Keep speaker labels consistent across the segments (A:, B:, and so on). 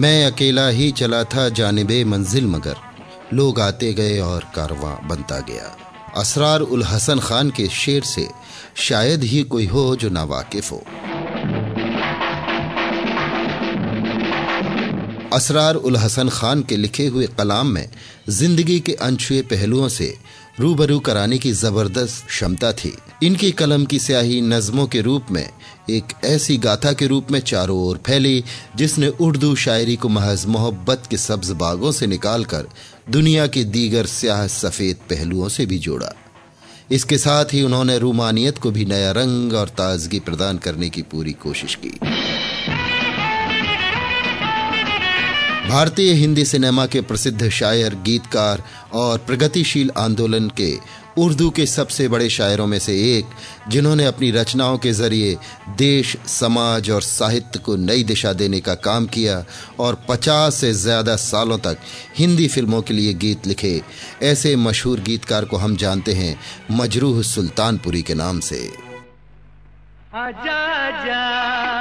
A: मैं अकेला ही चला था जानबे मंजिल मगर। लोग आते गए और कारवां बनता गया। असरार उल हसन खान के शेर से शायद ही कोई हो जो नावाकिफ हो। असरार उल हसन खान के लिखे हुए कलाम में ज़िंदगी के अनछुए पहलुओं से रूबरू कराने की ज़बरदस्त क्षमता थी। इनकी कलम की स्याही नज़मों के रूप में, एक ऐसी गाथा के रूप में चारों ओर फैली, जिसने उर्दू शायरी को महज मोहब्बत के सब्ज बागों से निकालकर दुनिया के दीगर स्याह सफ़ेद पहलुओं से भी जोड़ा। इसके साथ ही उन्होंने रूमानियत को भी नया रंग और ताजगी प्रदान करने की पूरी कोशिश की। भारतीय हिंदी सिनेमा के प्रसिद्ध शायर गीतकार और प्रगतिशील आंदोलन के उर्दू के सबसे बड़े शायरों में से एक जिन्होंने अपनी रचनाओं के ज़रिए देश समाज और साहित्य को नई दिशा देने का काम किया और 50 से ज़्यादा सालों तक हिंदी फ़िल्मों के लिए गीत लिखे। ऐसे मशहूर गीतकार को हम जानते हैं मजरूह सुल्तानपुरी के नाम से।
B: आजा, आजा।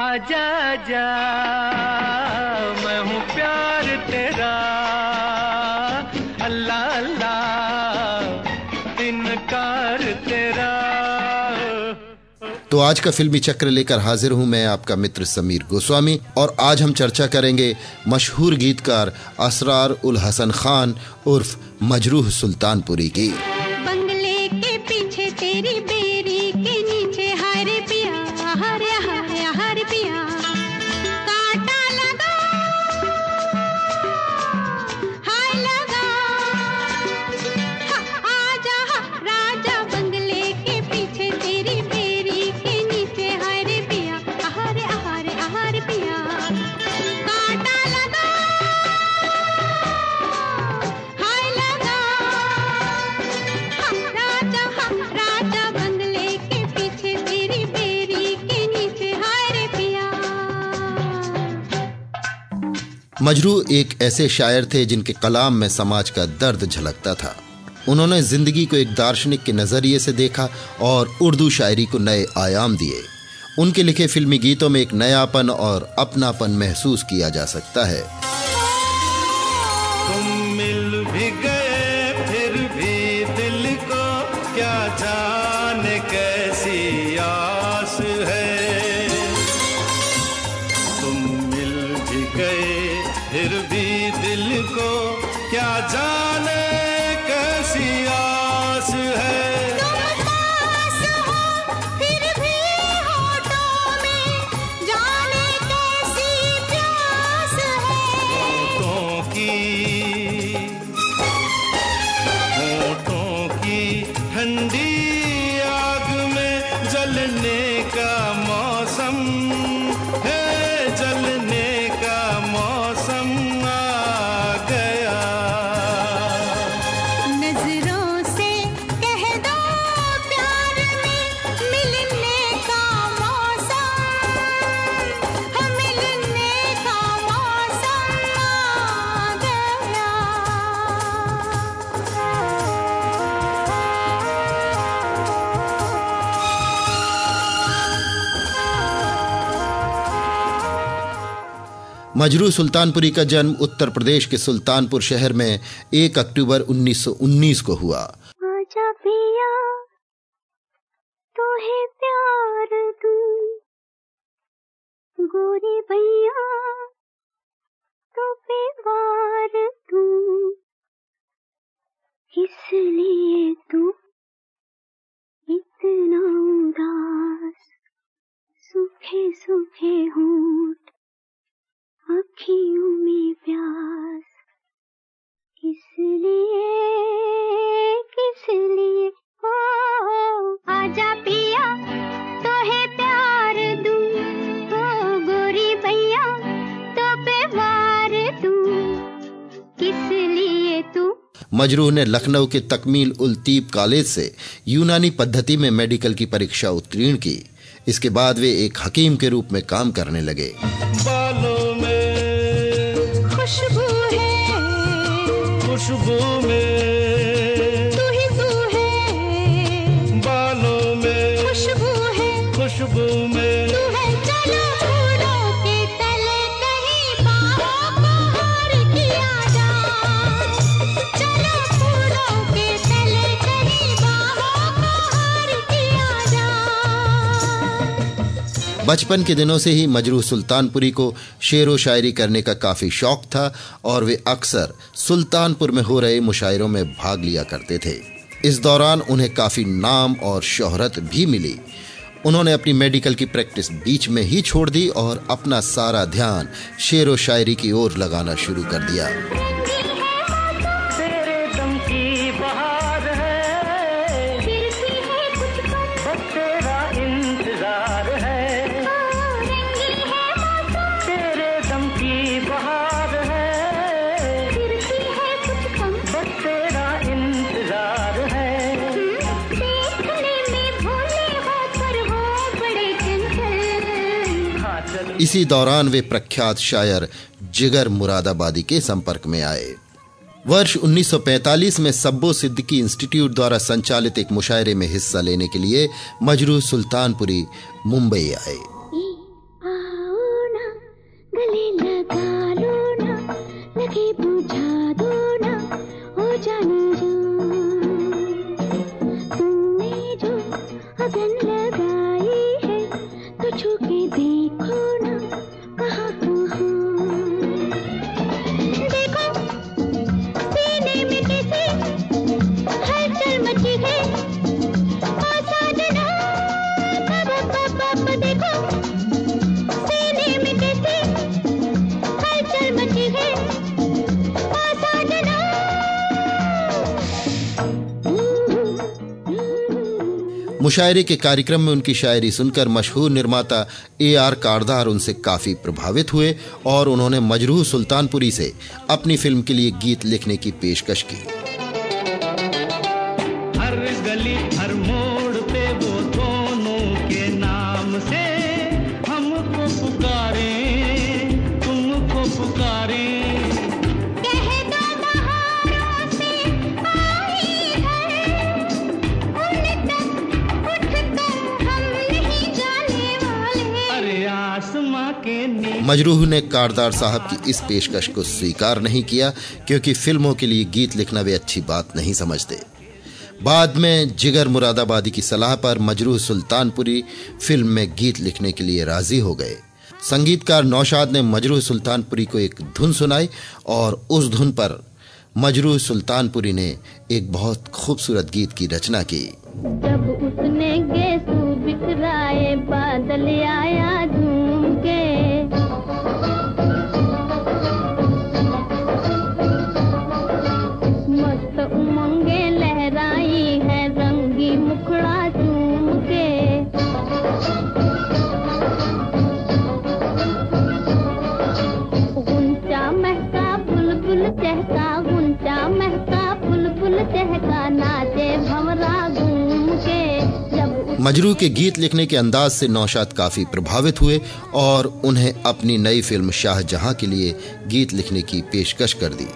B: आजा आजा मैं हूँ प्यार तेरा। अल्लाह अल्लाह, इनकार तेरा।
A: तो आज का फिल्मी चक्र लेकर हाजिर हूँ मैं आपका मित्र समीर गोस्वामी और आज हम चर्चा करेंगे मशहूर गीतकार असरार उल हसन खान उर्फ़ मजरूह सुल्तानपुरी की। मजरू एक ऐसे शायर थे जिनके कलाम में समाज का दर्द झलकता था। उन्होंने ज़िंदगी को एक दार्शनिक के नज़रिए से देखा और उर्दू शायरी को नए आयाम दिए। उनके लिखे फिल्मी गीतों में एक नयापन और अपनापन महसूस किया जा सकता है। मजरू सुल्तानपुरी का जन्म उत्तर प्रदेश के सुल्तानपुर शहर में 1 अक्टूबर 1919 को हुआ।
C: तो है प्यार गोरी भैया तो बेवार तू किस लिए तू इतना उदास सूखे सूखे होठ
A: मजरूह ने लखनऊ के तकमील उल तीब कॉलेज से यूनानी पद्धति में मेडिकल की परीक्षा उत्तीर्ण की। इसके बाद वे एक हकीम के रूप में काम करने लगे।
C: बालों में
D: खुशबू
C: खुशबू में
A: बचपन के दिनों से ही मजरूह सुल्तानपुरी को शेर व शायरी करने का काफ़ी शौक था और वे अक्सर सुल्तानपुर में हो रहे मुशायरों में भाग लिया करते थे। इस दौरान उन्हें काफ़ी नाम और शोहरत भी मिली। उन्होंने अपनी मेडिकल की प्रैक्टिस बीच में ही छोड़ दी और अपना सारा ध्यान शेर व शायरी की ओर लगाना शुरू कर दिया। इसी दौरान वे प्रख्यात शायर जिगर मुरादाबादी के संपर्क में आए। वर्ष 1945 में सब्बो सिद्दीकी इंस्टीट्यूट द्वारा संचालित एक मुशायरे में हिस्सा लेने के लिए मजरू सुल्तानपुरी, मुंबई आए। मुशायरे के कार्यक्रम में उनकी शायरी सुनकर मशहूर निर्माता ए आर कारदार उनसे काफ़ी प्रभावित हुए और उन्होंने मजरूह सुल्तानपुरी से अपनी फ़िल्म के लिए गीत लिखने की पेशकश की। मजरूह ने कारदार साहब की इस पेशकश को स्वीकार नहीं किया, क्योंकि फ़िल्मों के लिए गीत लिखना वे अच्छी बात नहीं समझते। बाद में जिगर मुरादाबादी की सलाह पर मजरूह सुल्तानपुरी फ़िल्म में गीत लिखने के लिए राज़ी हो गए। संगीतकार नौशाद ने मजरूह सुल्तानपुरी को एक धुन सुनाई और उस धुन पर मजरूह सुल्तानपुरी ने एक बहुत खूबसूरत गीत की रचना की।
D: जब उसने बादल आया
A: मजरू के गीत लिखने के अंदाज से नौशाद काफ़ी प्रभावित हुए और उन्हें अपनी नई फ़िल्म शाहजहां के लिए गीत लिखने की पेशकश कर दी।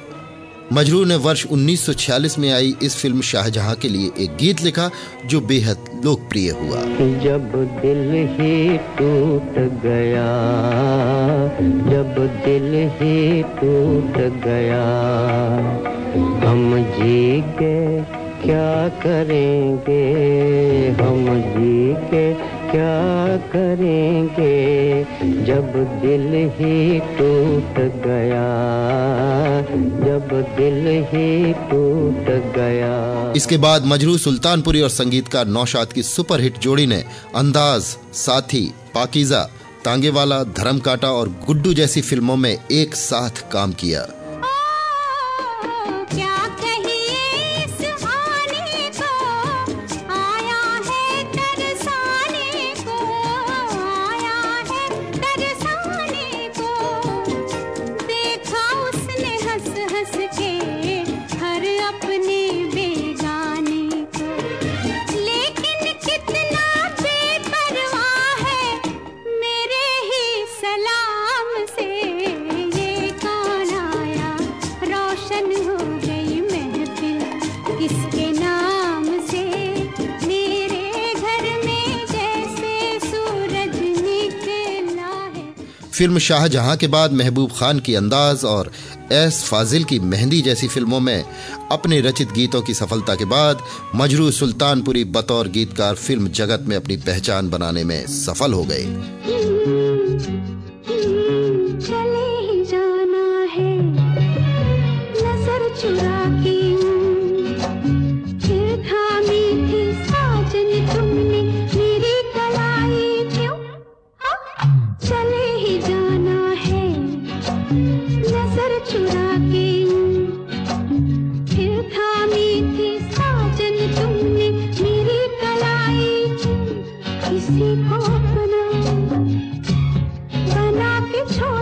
A: मजरू ने वर्ष 1946 में आई इस फ़िल्म शाहजहां के लिए एक गीत लिखा, जो बेहद लोकप्रिय हुआ।
E: जब दिल ही टूट गया, जब दिल ही टूट गया, हम जी के क्या करेंगे हम जी के? क्या करेंगे? जब दिल ही टूट गया, जब दिल ही टूट गया।
A: इसके बाद मजरू सुल्तानपुरी और संगीतकार नौशाद की सुपरहिट जोड़ी ने अंदाज, साथी, पाकीजा, तांगेवाला धर्म काटा और गुड्डू जैसी फ़िल्मों में एक साथ काम क्या।
D: रोशन हो गई महफिल। किसके नाम से मेरे घर में जैसे सूरज निकला है?
A: फ़िल्म शाहजहां के बाद महबूब खान की अंदाज और एस फाजिल की मेहंदी जैसी फ़िल्मों में अपने रचित गीतों की सफलता के बाद मजरू सुल्तानपुरी बतौर गीतकार फ़िल्म जगत में अपनी पहचान बनाने में सफल हो गए।
C: छोड़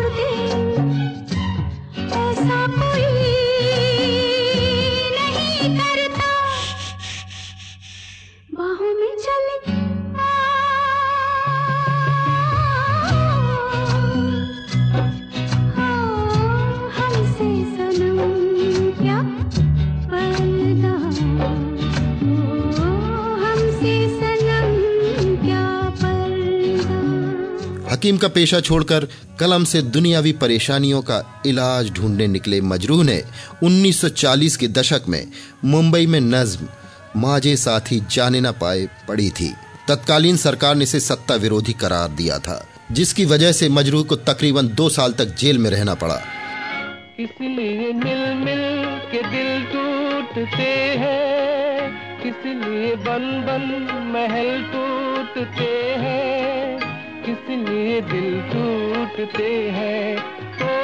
A: हकीम का पेशा छोड़कर कलम से दुनियावी परेशानियों का इलाज ढूँढने निकले मजरूह ने 1940 के दशक में मुंबई में नज्म माजे साथी जाने न पाए पड़ी थी। तत्कालीन सरकार ने इसे सत्ता विरोधी करार दिया था, जिसकी वजह से मजरूह को तकरीबन दो साल तक जेल में रहना पड़ा।
F: इसलिए मिल मिल के दिल टूटते हैं बन बन महल टूटते हैं। किसलिए दिल टूटते हैं। ओ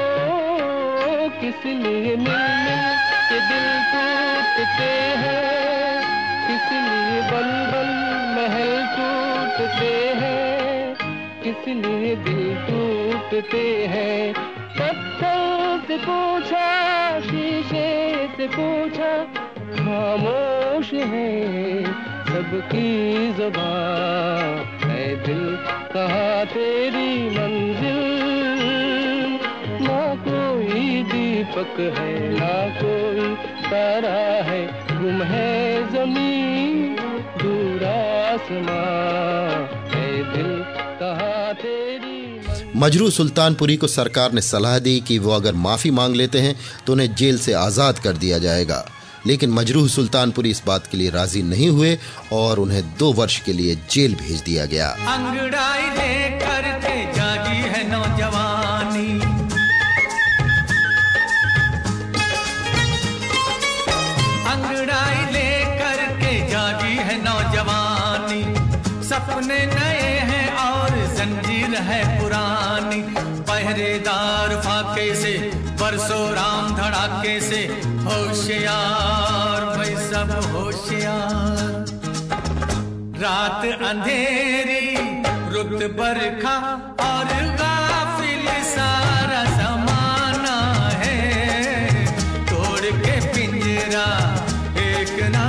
F: किसलिए मिल मिल के दिल टूटते हैं? किस लिए बल बल महल टूटते हैं? किसलिए दिल टूटते हैं? पत्थर से पूछा, शीशे से पूछा, खामोश है सबकी जबान। दिल, कहा तेरी मंजिल। ना कोई दीपक है, ना कोई तारा है, गुम है ज़मीन
A: मजरू सुल्तानपुरी को सरकार ने सलाह दी कि वो अगर माफ़ी मांग लेते हैं तो उन्हें जेल से आज़ाद कर दिया जाएगा। लेकिन मजरूह सुल्तानपुरी इस बात के लिए राज़ी नहीं हुए और उन्हें दो वर्ष के लिए जेल भेज दिया गया।
G: सपने नए हैं और जंजीर है पुरानी। पहरेदार फाके से, बरसों राम धड़ाके से होशियार, भाई सब होशियार। रात अंधेरी, रुत बरखा और गाफिल सारा जमाना है। तोड़ के पिंजरा एक ना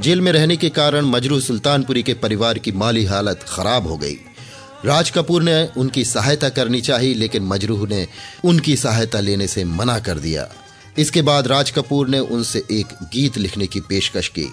A: जेल में रहने के कारण मजरू सुल्तानपुरी के परिवार की माली हालत खराब हो गई। राज कपूर ने उनकी सहायता करनी चाहिए, लेकिन मजरूह ने उनकी सहायता लेने से मना कर दिया। इसके बाद राज कपूर ने उनसे एक गीत लिखने की पेशकश की।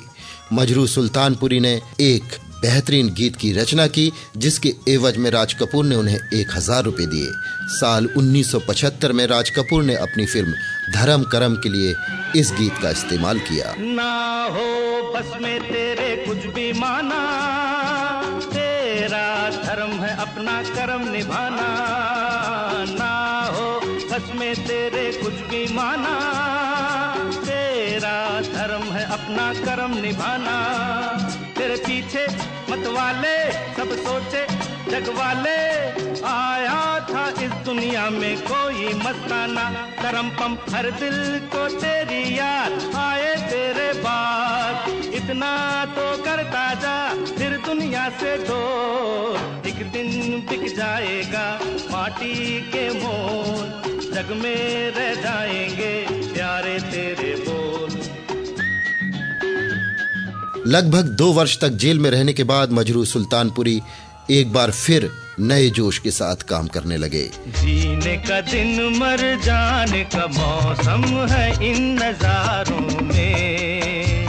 A: मजरू सुल्तानपुरी ने एक बेहतरीन गीत की रचना की, जिसके एवज में राज कपूर ने उन्हें एक हज़ार रुपये दिए। साल 1975 में राज कपूर ने अपनी फ़िल्म धर्म करम के लिए इस गीत का इस्तेमाल किया।
F: ना हो बस में तेरे कुछ भी माना, तेरा धर्म है अपना कर्म निभाना। ना हो बस में तेरे कुछ भी माना, तेरा धर्म है अपना कर्म निभाना। तेरे पीछे मत वाले, सब सोचे, जग वाले। आया था इस दुनिया में कोई मस्ताना। करम पम हर दिल को तेरी याद। आए तेरे बाद, इतना तो करता जा फिर दुनिया से दो एक दिन बिक जाएगा माटी के मोल जग में रह जाएँगे प्यारे तेरे
A: लगभग दो वर्ष तक जेल में रहने के बाद मजरू सुल्तानपुरी एक बार फिर नए जोश के साथ काम करने लगे।
G: जीने का दिन मर जाने का मौसम है इन नजारों में।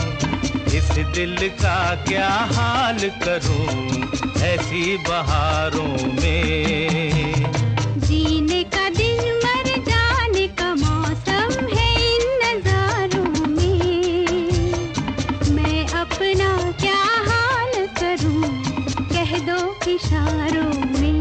G: इस दिल का क्या हाल करूँ ऐसी बहारों में।
C: इशारों में।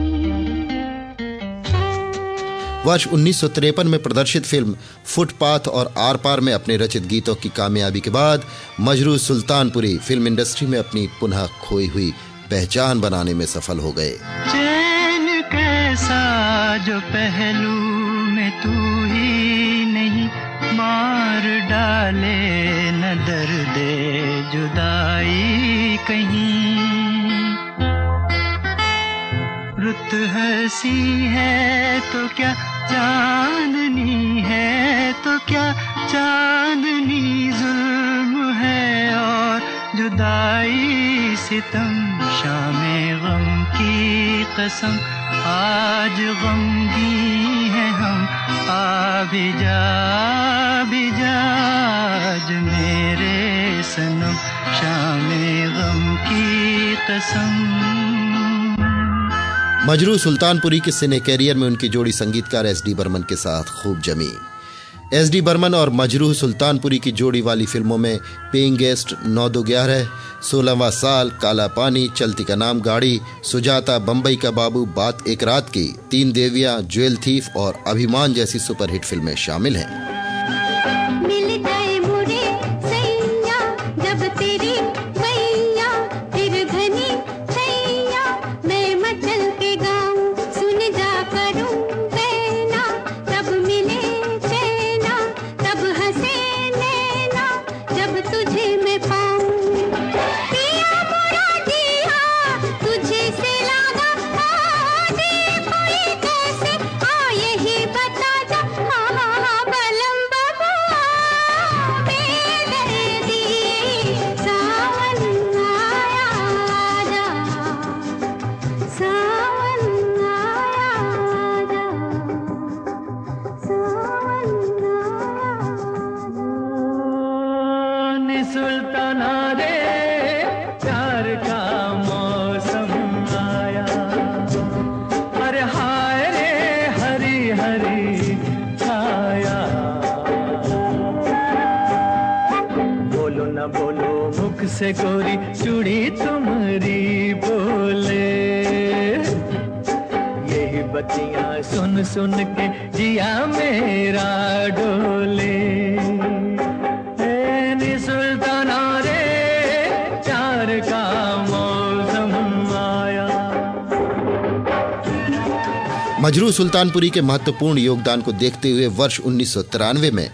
A: वर्ष 1953 में प्रदर्शित फ़िल्म फुटपाथ और आर पार में अपने रचित गीतों की कामयाबी के बाद मजरू सुल्तानपुरी फ़िल्म इंडस्ट्री में अपनी पुनः खोई हुई पहचान बनाने में सफल हो गए।
H: चैन कैसा जो पहलू में तू ही नहीं मार डाले न दर्द जुदाई कहीं। रुत हसी है तो क्या चांदनी है तो क्या चांदनी जुल्म है, और जुदाई सितम शाम गम की कसम, आज गमगी है हम आ भी जा भी जा।
A: मजरू सुल्तानपुरी के सिने कैरियर में उनकी जोड़ी संगीतकार एस डी बर्मन के साथ खूब जमी। एस डी बर्मन और मजरूह सुल्तानपुरी की जोड़ी वाली फ़िल्मों में पेइंग गेस्ट नौ दो ग्यारह, सोलहवा साल, काला पानी, चलती का नाम गाड़ी, सुजाता बम्बई का बाबू, बात एक रात की, तीन देवियाँ, ज्वेल थीफ और अभिमान जैसी सुपरहिट फ़िल्में शामिल हैं। मजरू सुल्तानपुरी के महत्वपूर्ण योगदान को देखते हुए वर्ष उन्नीस सौ तिरानवे में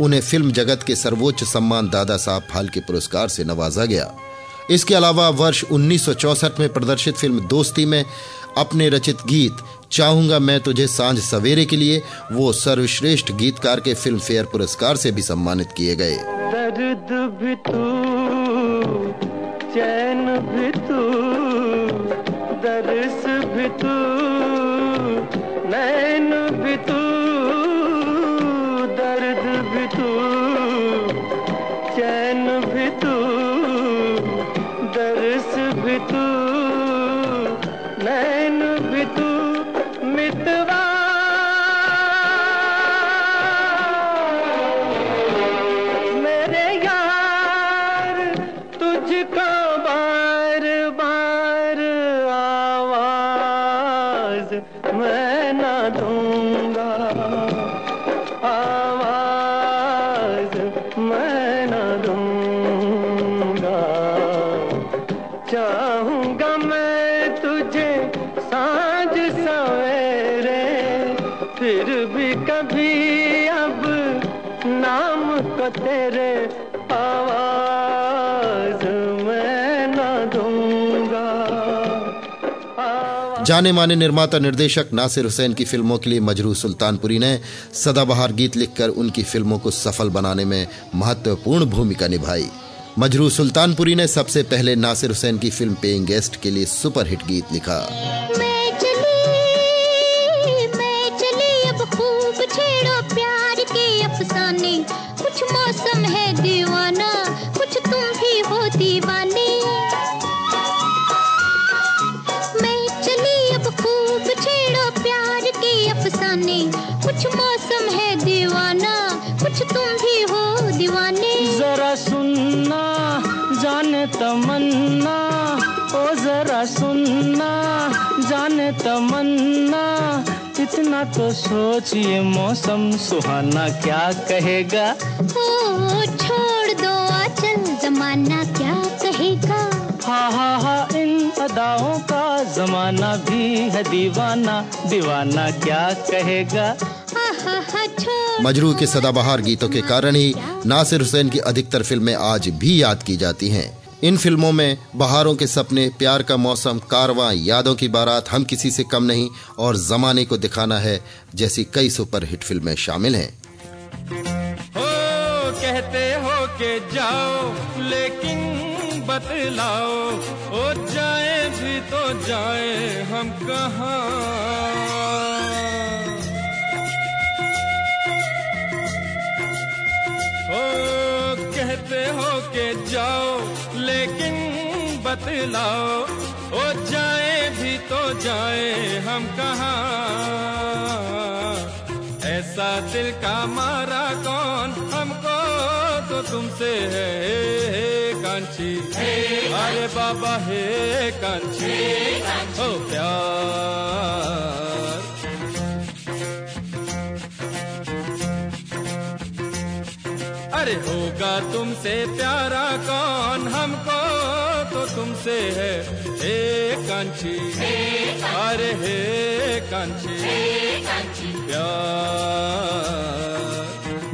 A: उन्हें फ़िल्म जगत के सर्वोच्च सम्मान दादा साहब फाल्के पुरस्कार से नवाजा गया। इसके अलावा वर्ष 1964 में प्रदर्शित फ़िल्म दोस्ती में अपने रचित गीत चाहूँगा मैं तुझे साँझ सवेरे के लिए वो सर्वश्रेष्ठ गीतकार के फ़िल्म फेयर पुरस्कार से भी सम्मानित किए गए।
B: दर्द भी तू, चैन भी तू भी तू नैन भी तू, दर्द भी तू, चैन भी तू दर्स भी तू, नैन भी तू, मितवा। मेरे यार, तुझको
A: जाने माने निर्माता निर्देशक नासिर हुसैन की फ़िल्मों के लिए मजरू सुल्तानपुरी ने सदाबहार गीत लिखकर उनकी फ़िल्मों को सफल बनाने में महत्वपूर्ण भूमिका निभाई। मजरू सुल्तानपुरी ने सबसे पहले नासिर हुसैन की फ़िल्म पेइंग गेस्ट के लिए सुपरहिट गीत लिखा।
G: कुछ मौसम है तमन्ना ओ जरा सुनना जाने तमन्ना इतना तो सोचिए मौसम सुहाना क्या कहेगा।
C: ओ छोड़ दो आचल जमाना क्या कहेगा?
G: हा हा हा इन अदाओं का जमाना भी है दीवाना दीवाना क्या कहेगा।
C: हा
A: मजरू के सदाबहार गीतों के कारण ही नासिर हुसैन की अधिकतर फ़िल्में आज भी याद की जाती हैं। इन फ़िल्मों में बहारों के सपने, प्यार का मौसम, कारवां, यादों की बारात हम किसी से कम नहीं और जमाने को दिखाना है जैसी कई सुपरहिट फ़िल्में शामिल हैं।
I: हो कहते हो के जाओ, लेकिन बतलाओ, ओ जाए भी तो जाए हम कहाँ? कहते हो के जाओ लेकिन बतलाओ ओ जाए भी तो जाए हम कहा? ऐसा दिल का मारा कौन हमको तो तुमसे है हे, हे कांची। अरे बाबा हे कांची। हो प्यार। अरे होगा तुमसे, प्यारा कौन हमको? तो तुमसे है हे कांची अरे हे कांची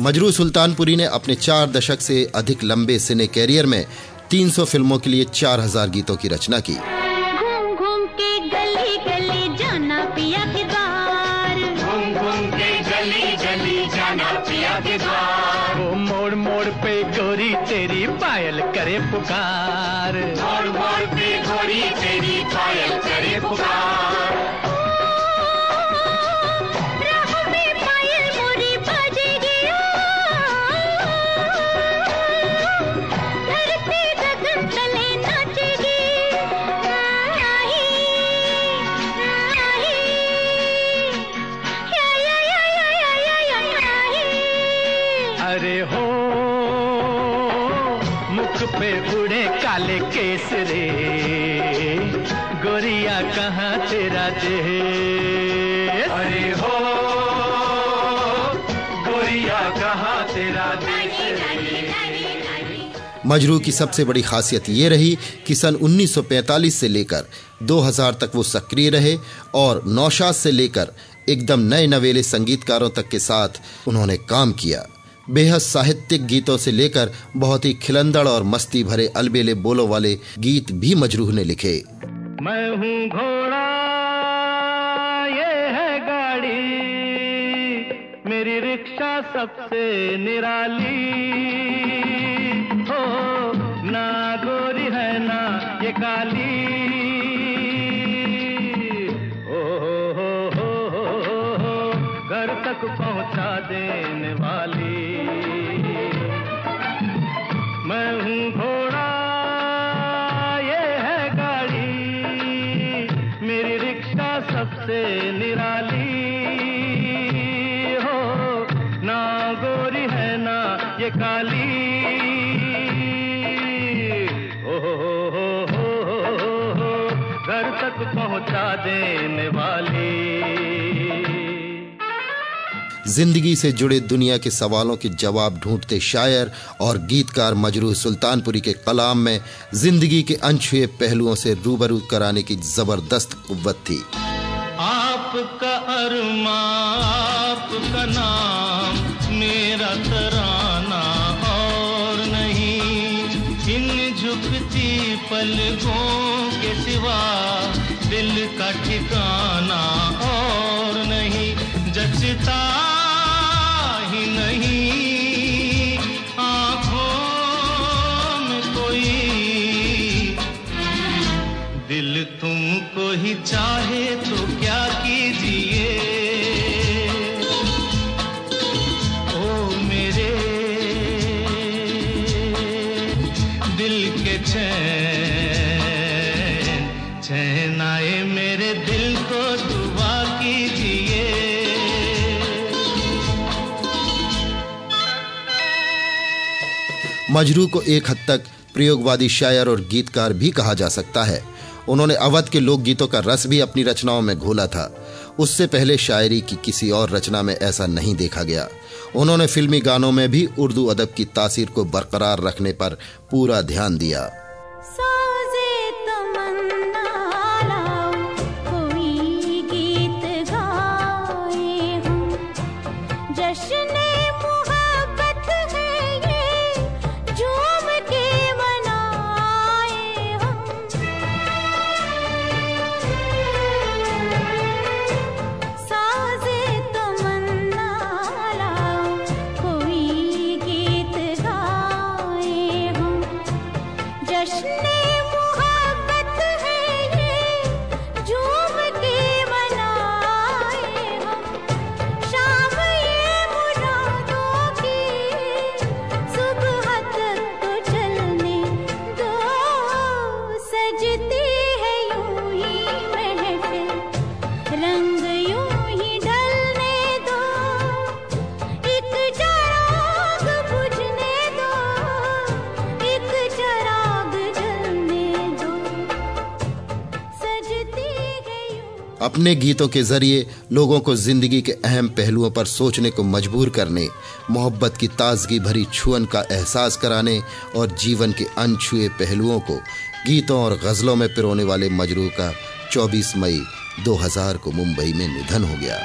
A: मजरू सुल्तानपुरी ने अपने चार दशक से अधिक लंबे सिने कैरियर में 300 फ़िल्मों के लिए 4000 गीतों की रचना की।
G: करे मुख पे उड़े काले केस रे गोरिया कहाँ तेरा देश? अरे हो गोरिया कहाँ तेरा देश?
A: मजरू की सबसे बड़ी खासियत ये रही कि सन 1945 से लेकर 2000 तक वो सक्रिय रहे और नौशाद से लेकर एकदम नए नवेले संगीतकारों तक के साथ उन्होंने काम किया। बेहद साहित्यिक गीतों से लेकर बहुत ही खिलंदड़ और मस्ती भरे अलबेले बोलों वाले गीत भी मजरूह ने लिखे।
G: मैं हूँ घोड़ा, ये है गाड़ी, मेरी रिक्शा सबसे निराली। हो, ना गोरी है, ना ये काली। घर तक पहुँचा देने वाली। मैं हूँ घोड़ा, ये है गाड़ी, मेरी रिक्शा सबसे निराली। हो, ना गोरी है, ना ये काली। हो, घर तक पहुँचा देने वाली।
A: ज़िंदगी से जुड़े दुनिया के सवालों के जवाब ढूंढते शायर और गीतकार मजरूह सुल्तानपुरी के कलाम में ज़िंदगी के अनछुए पहलुओं से रूबरू कराने की ज़बरदस्त कुव्वत थी।
G: आपका अरमा आपका नाम मेरा तराना और नहीं। इन झुकती पलकों के सिवा दिल का ठिकाना और नहीं। जचता ही चाहे तो क्या कीजिए? ओ मेरे, दिल के चैन चैन आए मेरे दिल को दुआ कीजिए।
C: मजरू को एक हद तक प्रयोगवादी शायर और गीतकार भी कहा जा सकता है। उन्होंने अवध के लोकगीतों का रस भी अपनी रचनाओं में घोला था। उससे पहले शायरी की किसी और रचना में ऐसा नहीं देखा गया। उन्होंने फिल्मी गानों में भी उर्दू अदब की तासीर को बरकरार रखने पर पूरा ध्यान दिया। अपने गीतों के ज़रिए लोगों को ज़िंदगी के अहम पहलुओं पर सोचने को मजबूर करने, मोहब्बत की ताजगी भरी छुअन का एहसास कराने और जीवन के अनछुए पहलुओं को गीतों और गजलों में पिरोने वाले मजरू का 24 मई 2000 को मुंबई में निधन हो गया।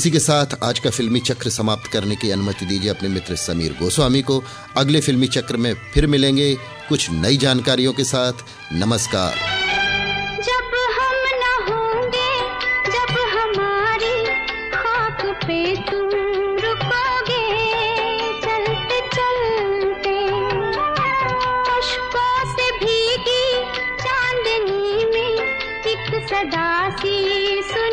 A: इसी के
C: साथ आज का फिल्मी चक्र समाप्त करने की अनुमति दीजिए अपने मित्र समीर गोस्वामी को। अगले फिल्मी चक्र में फिर मिलेंगे कुछ नई जानकारियों के साथ। नमस्कार। सदा सी सुन